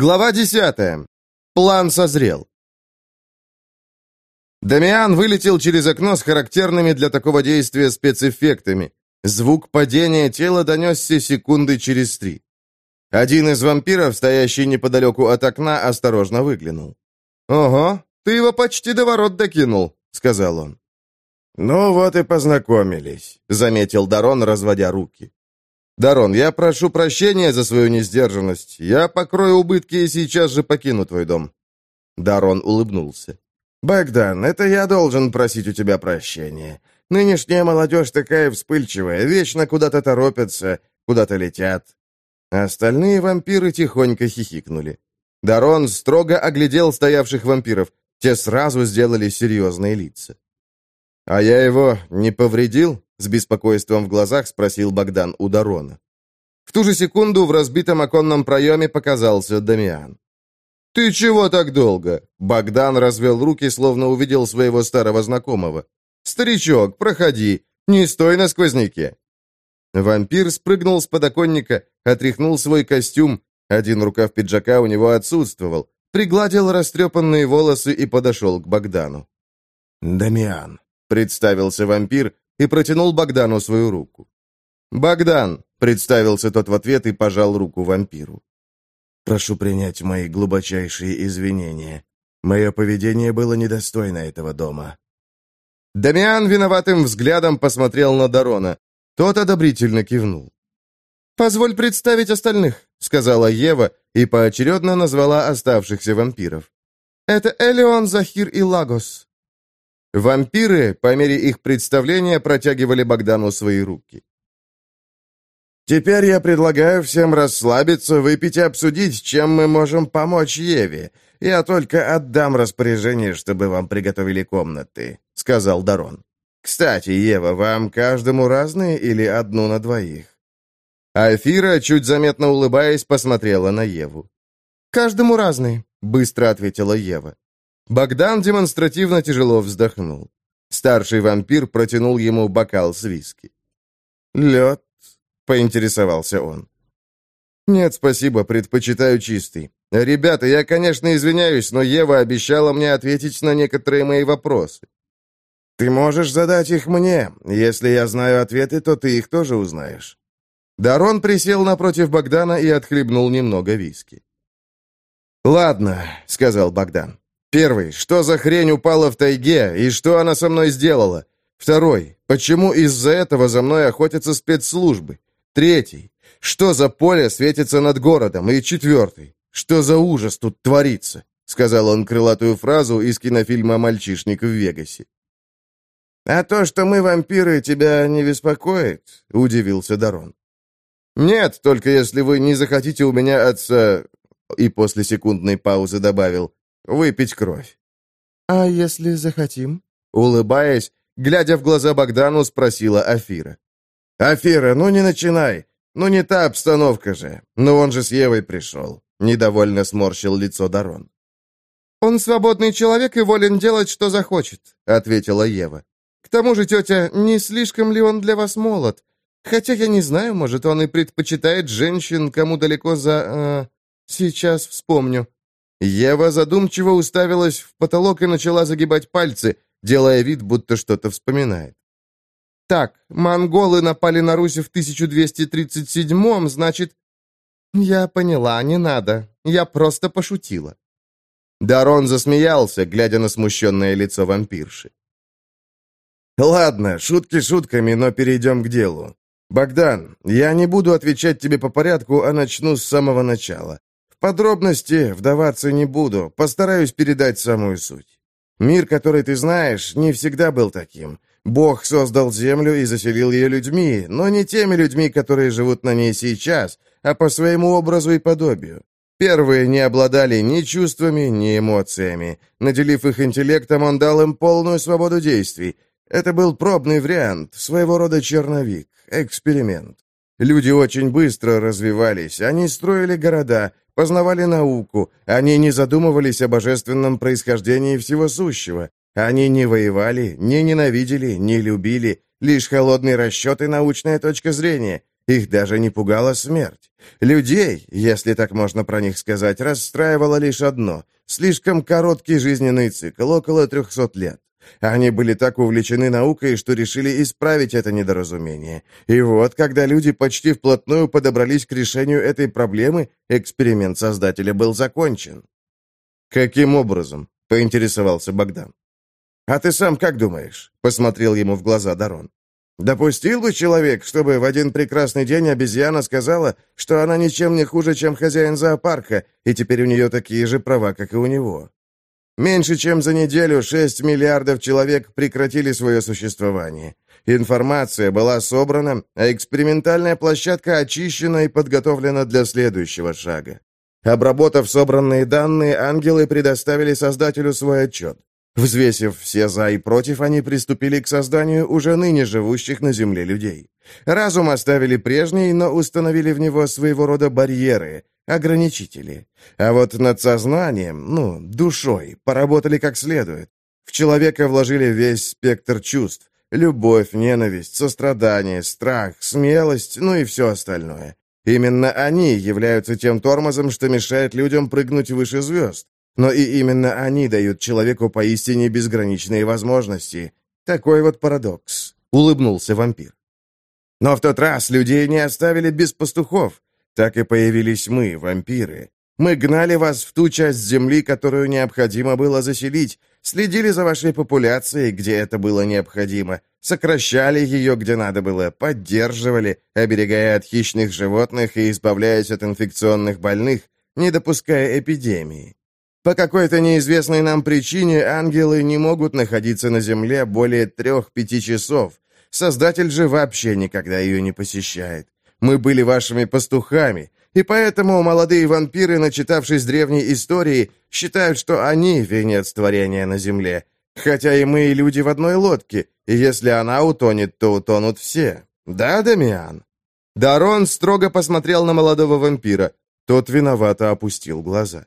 Глава 10. План созрел. Дамиан вылетел через окно с характерными для такого действия спецэффектами. Звук падения тела донесся секунды через три. Один из вампиров, стоящий неподалеку от окна, осторожно выглянул. «Ого, ты его почти до ворот докинул», — сказал он. «Ну вот и познакомились», — заметил Дарон, разводя руки. «Дарон, я прошу прощения за свою несдержанность. Я покрою убытки и сейчас же покину твой дом». Дарон улыбнулся. «Богдан, это я должен просить у тебя прощения. Нынешняя молодежь такая вспыльчивая, вечно куда-то торопятся, куда-то летят». Остальные вампиры тихонько хихикнули. Дарон строго оглядел стоявших вампиров. Те сразу сделали серьезные лица. «А я его не повредил?» — с беспокойством в глазах спросил Богдан у Дарона. В ту же секунду в разбитом оконном проеме показался Дамиан. «Ты чего так долго?» Богдан развел руки, словно увидел своего старого знакомого. «Старичок, проходи, не стой на сквозняке». Вампир спрыгнул с подоконника, отряхнул свой костюм, один рукав пиджака у него отсутствовал, пригладил растрепанные волосы и подошел к Богдану. «Дамиан», — представился вампир, и протянул Богдану свою руку. «Богдан!» — представился тот в ответ и пожал руку вампиру. «Прошу принять мои глубочайшие извинения. Мое поведение было недостойно этого дома». Дамиан виноватым взглядом посмотрел на Дарона. Тот одобрительно кивнул. «Позволь представить остальных», — сказала Ева и поочередно назвала оставшихся вампиров. «Это Элеон, Захир и Лагос. Вампиры, по мере их представления, протягивали Богдану свои руки. «Теперь я предлагаю всем расслабиться, выпить и обсудить, чем мы можем помочь Еве. Я только отдам распоряжение, чтобы вам приготовили комнаты», — сказал Дарон. «Кстати, Ева, вам каждому разные или одну на двоих?» Афира, чуть заметно улыбаясь, посмотрела на Еву. «Каждому разные», — быстро ответила Ева. Богдан демонстративно тяжело вздохнул. Старший вампир протянул ему бокал с виски. «Лед?» — поинтересовался он. «Нет, спасибо, предпочитаю чистый. Ребята, я, конечно, извиняюсь, но Ева обещала мне ответить на некоторые мои вопросы». «Ты можешь задать их мне. Если я знаю ответы, то ты их тоже узнаешь». Дарон присел напротив Богдана и отхлебнул немного виски. «Ладно», — сказал Богдан. Первый, что за хрень упала в тайге и что она со мной сделала? Второй, почему из-за этого за мной охотятся спецслужбы? Третий, что за поле светится над городом? И четвертый, что за ужас тут творится? Сказал он крылатую фразу из кинофильма «Мальчишник в Вегасе». «А то, что мы вампиры, тебя не беспокоит?» — удивился Дарон. «Нет, только если вы не захотите у меня отца...» И после секундной паузы добавил выпить кровь. «А если захотим?» Улыбаясь, глядя в глаза Богдану, спросила Афира. «Афира, ну не начинай. Ну не та обстановка же. Ну он же с Евой пришел». Недовольно сморщил лицо Дарон. «Он свободный человек и волен делать, что захочет», — ответила Ева. «К тому же, тетя, не слишком ли он для вас молод? Хотя я не знаю, может, он и предпочитает женщин, кому далеко за... Э, сейчас вспомню. Ева задумчиво уставилась в потолок и начала загибать пальцы, делая вид, будто что-то вспоминает. «Так, монголы напали на Русь в 1237-м, значит...» «Я поняла, не надо. Я просто пошутила». Дарон засмеялся, глядя на смущенное лицо вампирши. «Ладно, шутки шутками, но перейдем к делу. Богдан, я не буду отвечать тебе по порядку, а начну с самого начала подробности вдаваться не буду, постараюсь передать самую суть. Мир, который ты знаешь, не всегда был таким. Бог создал землю и заселил ее людьми, но не теми людьми, которые живут на ней сейчас, а по своему образу и подобию. Первые не обладали ни чувствами, ни эмоциями. Наделив их интеллектом, он дал им полную свободу действий. Это был пробный вариант, своего рода черновик, эксперимент. Люди очень быстро развивались, они строили города, познавали науку, они не задумывались о божественном происхождении всего сущего. Они не воевали, не ненавидели, не любили, лишь холодный расчет и научная точка зрения. Их даже не пугала смерть. Людей, если так можно про них сказать, расстраивало лишь одно — слишком короткий жизненный цикл, около трехсот лет. Они были так увлечены наукой, что решили исправить это недоразумение. И вот, когда люди почти вплотную подобрались к решению этой проблемы, эксперимент создателя был закончен. «Каким образом?» — поинтересовался Богдан. «А ты сам как думаешь?» — посмотрел ему в глаза Дарон. «Допустил бы человек, чтобы в один прекрасный день обезьяна сказала, что она ничем не хуже, чем хозяин зоопарка, и теперь у нее такие же права, как и у него?» Меньше чем за неделю 6 миллиардов человек прекратили свое существование. Информация была собрана, а экспериментальная площадка очищена и подготовлена для следующего шага. Обработав собранные данные, ангелы предоставили создателю свой отчет. Взвесив все «за» и «против», они приступили к созданию уже ныне живущих на Земле людей. Разум оставили прежний, но установили в него своего рода барьеры, ограничители. А вот над сознанием, ну, душой, поработали как следует. В человека вложили весь спектр чувств. Любовь, ненависть, сострадание, страх, смелость, ну и все остальное. Именно они являются тем тормозом, что мешает людям прыгнуть выше звезд. Но и именно они дают человеку поистине безграничные возможности. Такой вот парадокс. Улыбнулся вампир. Но в тот раз людей не оставили без пастухов. Так и появились мы, вампиры. Мы гнали вас в ту часть земли, которую необходимо было заселить, следили за вашей популяцией, где это было необходимо, сокращали ее, где надо было, поддерживали, оберегая от хищных животных и избавляясь от инфекционных больных, не допуская эпидемии. По какой-то неизвестной нам причине ангелы не могут находиться на Земле более трех-пяти часов. Создатель же вообще никогда ее не посещает. Мы были вашими пастухами, и поэтому молодые вампиры, начитавшись древней истории, считают, что они венец творения на земле. Хотя и мы, и люди в одной лодке, и если она утонет, то утонут все. Да, Дамиан?» Дарон строго посмотрел на молодого вампира. Тот виновато опустил глаза.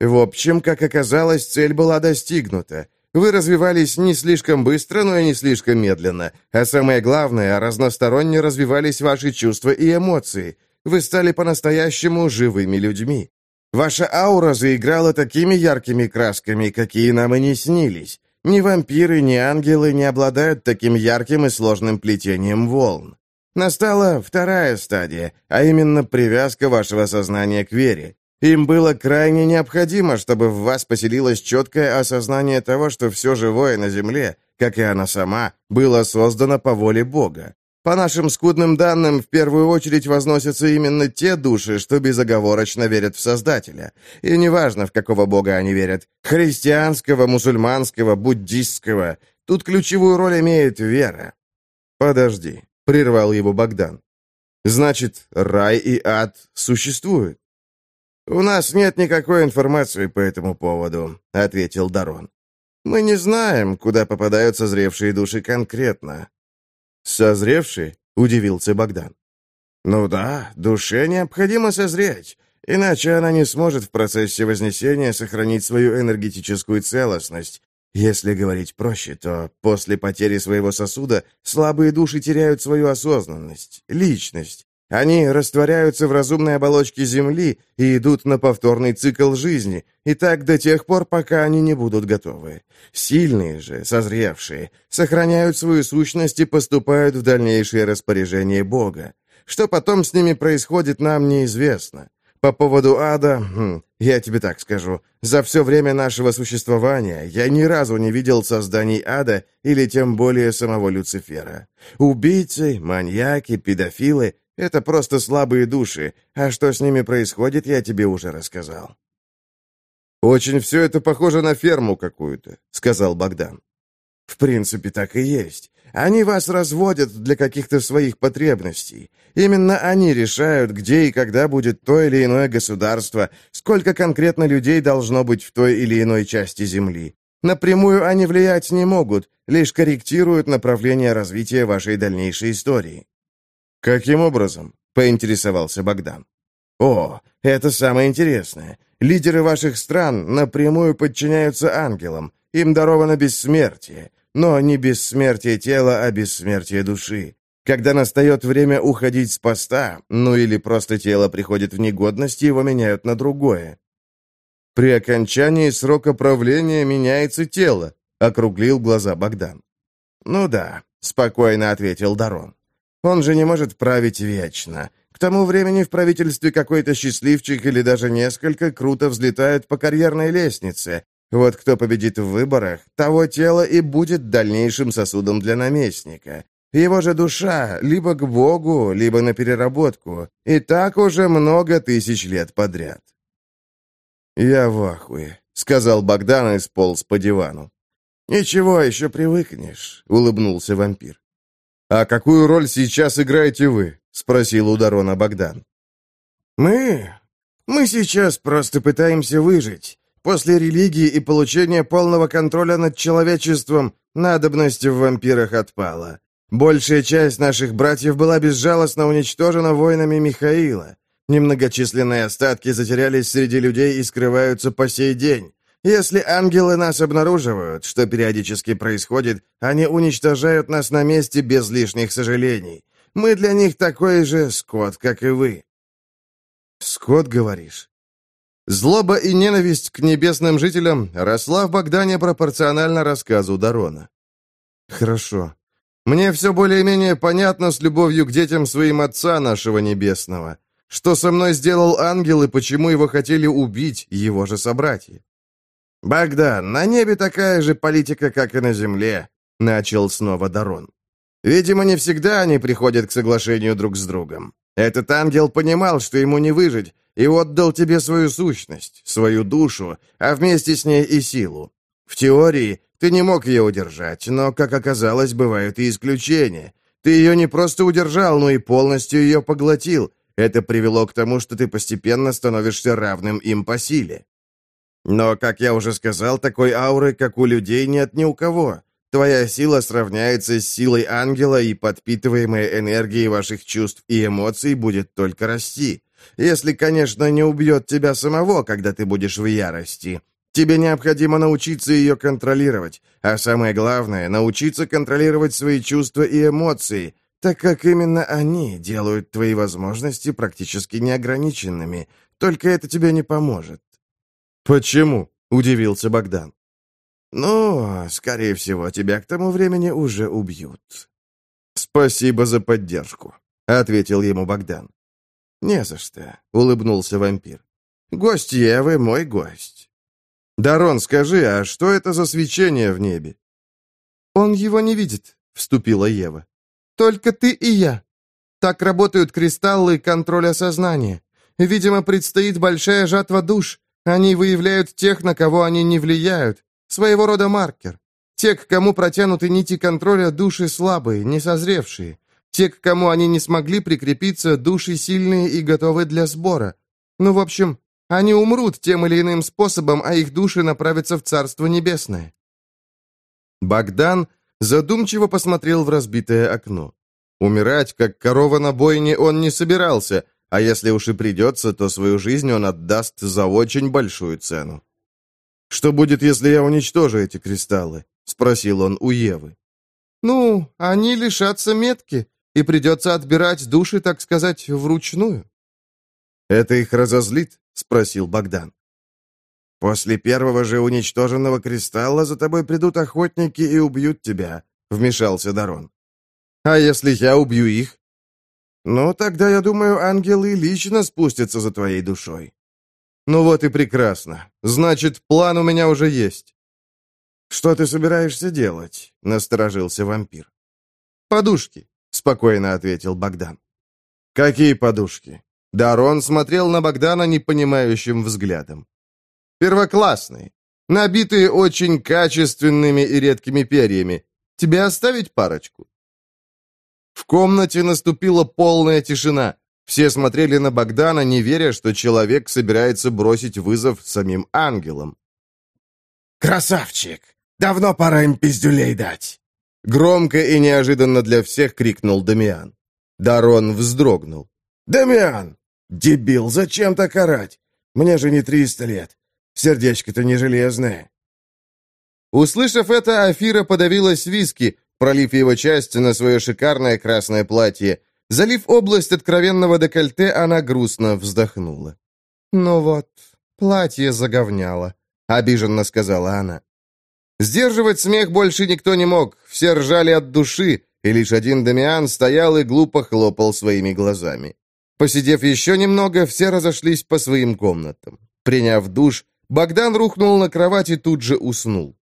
В общем, как оказалось, цель была достигнута. Вы развивались не слишком быстро, но и не слишком медленно. А самое главное, разносторонне развивались ваши чувства и эмоции. Вы стали по-настоящему живыми людьми. Ваша аура заиграла такими яркими красками, какие нам и не снились. Ни вампиры, ни ангелы не обладают таким ярким и сложным плетением волн. Настала вторая стадия, а именно привязка вашего сознания к вере. Им было крайне необходимо, чтобы в вас поселилось четкое осознание того, что все живое на Земле, как и она сама, было создано по воле Бога. По нашим скудным данным, в первую очередь возносятся именно те души, что безоговорочно верят в Создателя. И неважно, в какого Бога они верят – христианского, мусульманского, буддистского. Тут ключевую роль имеет вера. «Подожди», – прервал его Богдан. «Значит, рай и ад существуют?» «У нас нет никакой информации по этому поводу», — ответил Дарон. «Мы не знаем, куда попадают созревшие души конкретно». «Созревшие?» — удивился Богдан. «Ну да, душе необходимо созреть, иначе она не сможет в процессе вознесения сохранить свою энергетическую целостность. Если говорить проще, то после потери своего сосуда слабые души теряют свою осознанность, личность, они растворяются в разумной оболочке Земли и идут на повторный цикл жизни, и так до тех пор, пока они не будут готовы. Сильные же, созревшие, сохраняют свою сущность и поступают в дальнейшее распоряжение Бога. Что потом с ними происходит, нам неизвестно. По поводу ада, хм, я тебе так скажу, за все время нашего существования я ни разу не видел созданий ада или тем более самого Люцифера. Убийцы, маньяки, педофилы это просто слабые души, а что с ними происходит, я тебе уже рассказал». «Очень все это похоже на ферму какую-то», — сказал Богдан. «В принципе, так и есть. Они вас разводят для каких-то своих потребностей. Именно они решают, где и когда будет то или иное государство, сколько конкретно людей должно быть в той или иной части Земли. Напрямую они влиять не могут, лишь корректируют направление развития вашей дальнейшей истории. «Каким образом?» — поинтересовался Богдан. «О, это самое интересное. Лидеры ваших стран напрямую подчиняются ангелам. Им даровано бессмертие. Но не бессмертие тела, а бессмертие души. Когда настает время уходить с поста, ну или просто тело приходит в негодность, его меняют на другое. При окончании срока правления меняется тело, округлил глаза Богдан. Ну да, спокойно ответил Дарон. Он же не может править вечно. К тому времени в правительстве какой-то счастливчик или даже несколько круто взлетают по карьерной лестнице. Вот кто победит в выборах, того тело и будет дальнейшим сосудом для наместника. Его же душа либо к Богу, либо на переработку. И так уже много тысяч лет подряд. «Я в ахуе», — сказал Богдан и сполз по дивану. «Ничего, еще привыкнешь», — улыбнулся вампир. «А какую роль сейчас играете вы?» — спросил у Дарона Богдан. «Мы? Мы сейчас просто пытаемся выжить. После религии и получения полного контроля над человечеством надобность в вампирах отпала. Большая часть наших братьев была безжалостно уничтожена воинами Михаила. Немногочисленные остатки затерялись среди людей и скрываются по сей день. Если ангелы нас обнаруживают, что периодически происходит, они уничтожают нас на месте без лишних сожалений. Мы для них такой же скот, как и вы». «Скот, говоришь?» Злоба и ненависть к небесным жителям росла в Богдане пропорционально рассказу Дарона. «Хорошо. Мне все более-менее понятно с любовью к детям своим Отца нашего Небесного. Что со мной сделал ангел и почему его хотели убить его же собратья? «Богдан, на небе такая же политика, как и на земле», — начал снова Дарон. «Видимо, не всегда они приходят к соглашению друг с другом. Этот ангел понимал, что ему не выжить, и отдал тебе свою сущность, свою душу, а вместе с ней и силу. В теории ты не мог ее удержать, но, как оказалось, бывают и исключения. Ты ее не просто удержал, но и полностью ее поглотил. Это привело к тому, что ты постепенно становишься равным им по силе. Но, как я уже сказал, такой ауры, как у людей, нет ни у кого. Твоя сила сравняется с силой ангела, и подпитываемая энергией ваших чувств и эмоций будет только расти. Если, конечно, не убьет тебя самого, когда ты будешь в ярости. Тебе необходимо научиться ее контролировать, а самое главное — научиться контролировать свои чувства и эмоции, так как именно они делают твои возможности практически неограниченными. Только это тебе не поможет». «Почему?» — удивился Богдан. «Ну, скорее всего, тебя к тому времени уже убьют». «Спасибо за поддержку», — ответил ему Богдан. «Не за что», — улыбнулся вампир. «Гость Евы — мой гость». «Дарон, скажи, а что это за свечение в небе?» «Он его не видит», — вступила Ева. «Только ты и я. Так работают кристаллы контроля сознания. Видимо, предстоит большая жатва душ. Они выявляют тех, на кого они не влияют. Своего рода маркер. Те, к кому протянуты нити контроля, души слабые, несозревшие. Те, к кому они не смогли прикрепиться, души сильные и готовы для сбора. Ну, в общем, они умрут тем или иным способом, а их души направятся в Царство Небесное». Богдан задумчиво посмотрел в разбитое окно. Умирать, как корова на бойне, он не собирался, а если уж и придется, то свою жизнь он отдаст за очень большую цену. «Что будет, если я уничтожу эти кристаллы?» — спросил он у Евы. «Ну, они лишатся метки, и придется отбирать души, так сказать, вручную». «Это их разозлит?» — спросил Богдан. «После первого же уничтоженного кристалла за тобой придут охотники и убьют тебя», — вмешался Дарон. «А если я убью их?» «Ну, тогда, я думаю, ангелы лично спустятся за твоей душой». «Ну вот и прекрасно. Значит, план у меня уже есть». «Что ты собираешься делать?» — насторожился вампир. «Подушки», — спокойно ответил Богдан. «Какие подушки?» Дарон смотрел на Богдана непонимающим взглядом. «Первоклассные, набитые очень качественными и редкими перьями. Тебе оставить парочку?» В комнате наступила полная тишина. Все смотрели на Богдана, не веря, что человек собирается бросить вызов самим ангелам. «Красавчик! Давно пора им пиздюлей дать!» Громко и неожиданно для всех крикнул Дамиан. Дарон вздрогнул. «Дамиан! Дебил, зачем так орать? Мне же не триста лет. Сердечко-то не железное». Услышав это, Афира подавилась виски, пролив его часть на свое шикарное красное платье. Залив область откровенного декольте, она грустно вздохнула. «Ну вот, платье заговняло», — обиженно сказала она. Сдерживать смех больше никто не мог, все ржали от души, и лишь один Дамиан стоял и глупо хлопал своими глазами. Посидев еще немного, все разошлись по своим комнатам. Приняв душ, Богдан рухнул на кровать и тут же уснул.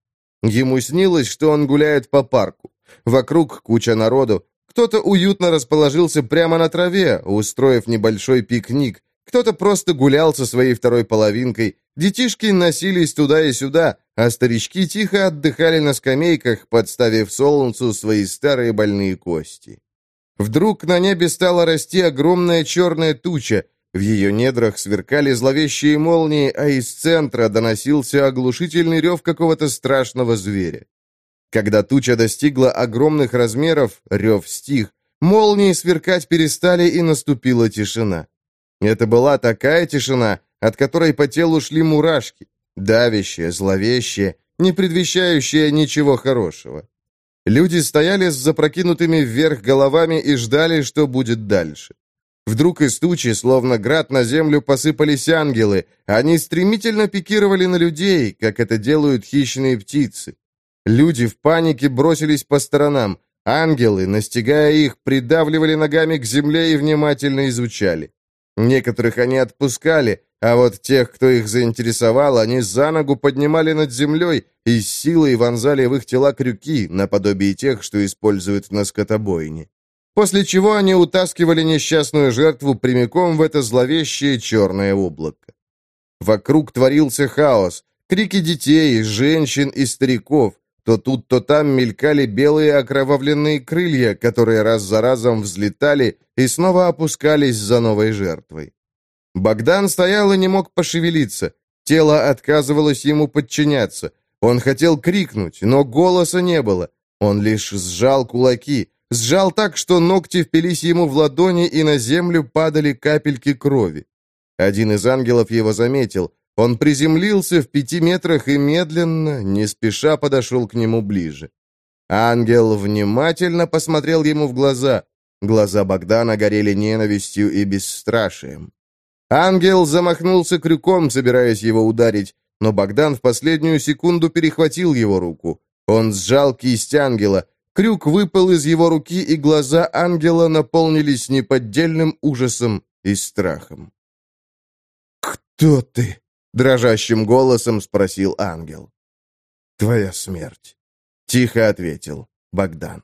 Ему снилось, что он гуляет по парку. Вокруг куча народу. Кто-то уютно расположился прямо на траве, устроив небольшой пикник. Кто-то просто гулял со своей второй половинкой. Детишки носились туда и сюда, а старички тихо отдыхали на скамейках, подставив солнцу свои старые больные кости. Вдруг на небе стала расти огромная черная туча, в ее недрах сверкали зловещие молнии, а из центра доносился оглушительный рев какого-то страшного зверя. Когда туча достигла огромных размеров, рев стих, молнии сверкать перестали и наступила тишина. Это была такая тишина, от которой по телу шли мурашки, давящая, зловещая, не предвещающая ничего хорошего. Люди стояли с запрокинутыми вверх головами и ждали, что будет дальше. Вдруг из тучи, словно град на землю, посыпались ангелы. Они стремительно пикировали на людей, как это делают хищные птицы. Люди в панике бросились по сторонам. Ангелы, настигая их, придавливали ногами к земле и внимательно изучали. Некоторых они отпускали, а вот тех, кто их заинтересовал, они за ногу поднимали над землей и силой вонзали в их тела крюки, наподобие тех, что используют на скотобойне. После чего они утаскивали несчастную жертву прямиком в это зловещее черное облако. Вокруг творился хаос. Крики детей, женщин и стариков. То тут, то там мелькали белые окровавленные крылья, которые раз за разом взлетали и снова опускались за новой жертвой. Богдан стоял и не мог пошевелиться. Тело отказывалось ему подчиняться. Он хотел крикнуть, но голоса не было. Он лишь сжал кулаки, сжал так, что ногти впились ему в ладони, и на землю падали капельки крови. Один из ангелов его заметил. Он приземлился в пяти метрах и медленно, не спеша подошел к нему ближе. Ангел внимательно посмотрел ему в глаза. Глаза Богдана горели ненавистью и бесстрашием. Ангел замахнулся крюком, собираясь его ударить, но Богдан в последнюю секунду перехватил его руку. Он сжал кисть ангела. Крюк выпал из его руки, и глаза ангела наполнились неподдельным ужасом и страхом. «Кто ты?» — дрожащим голосом спросил ангел. «Твоя смерть», — тихо ответил Богдан.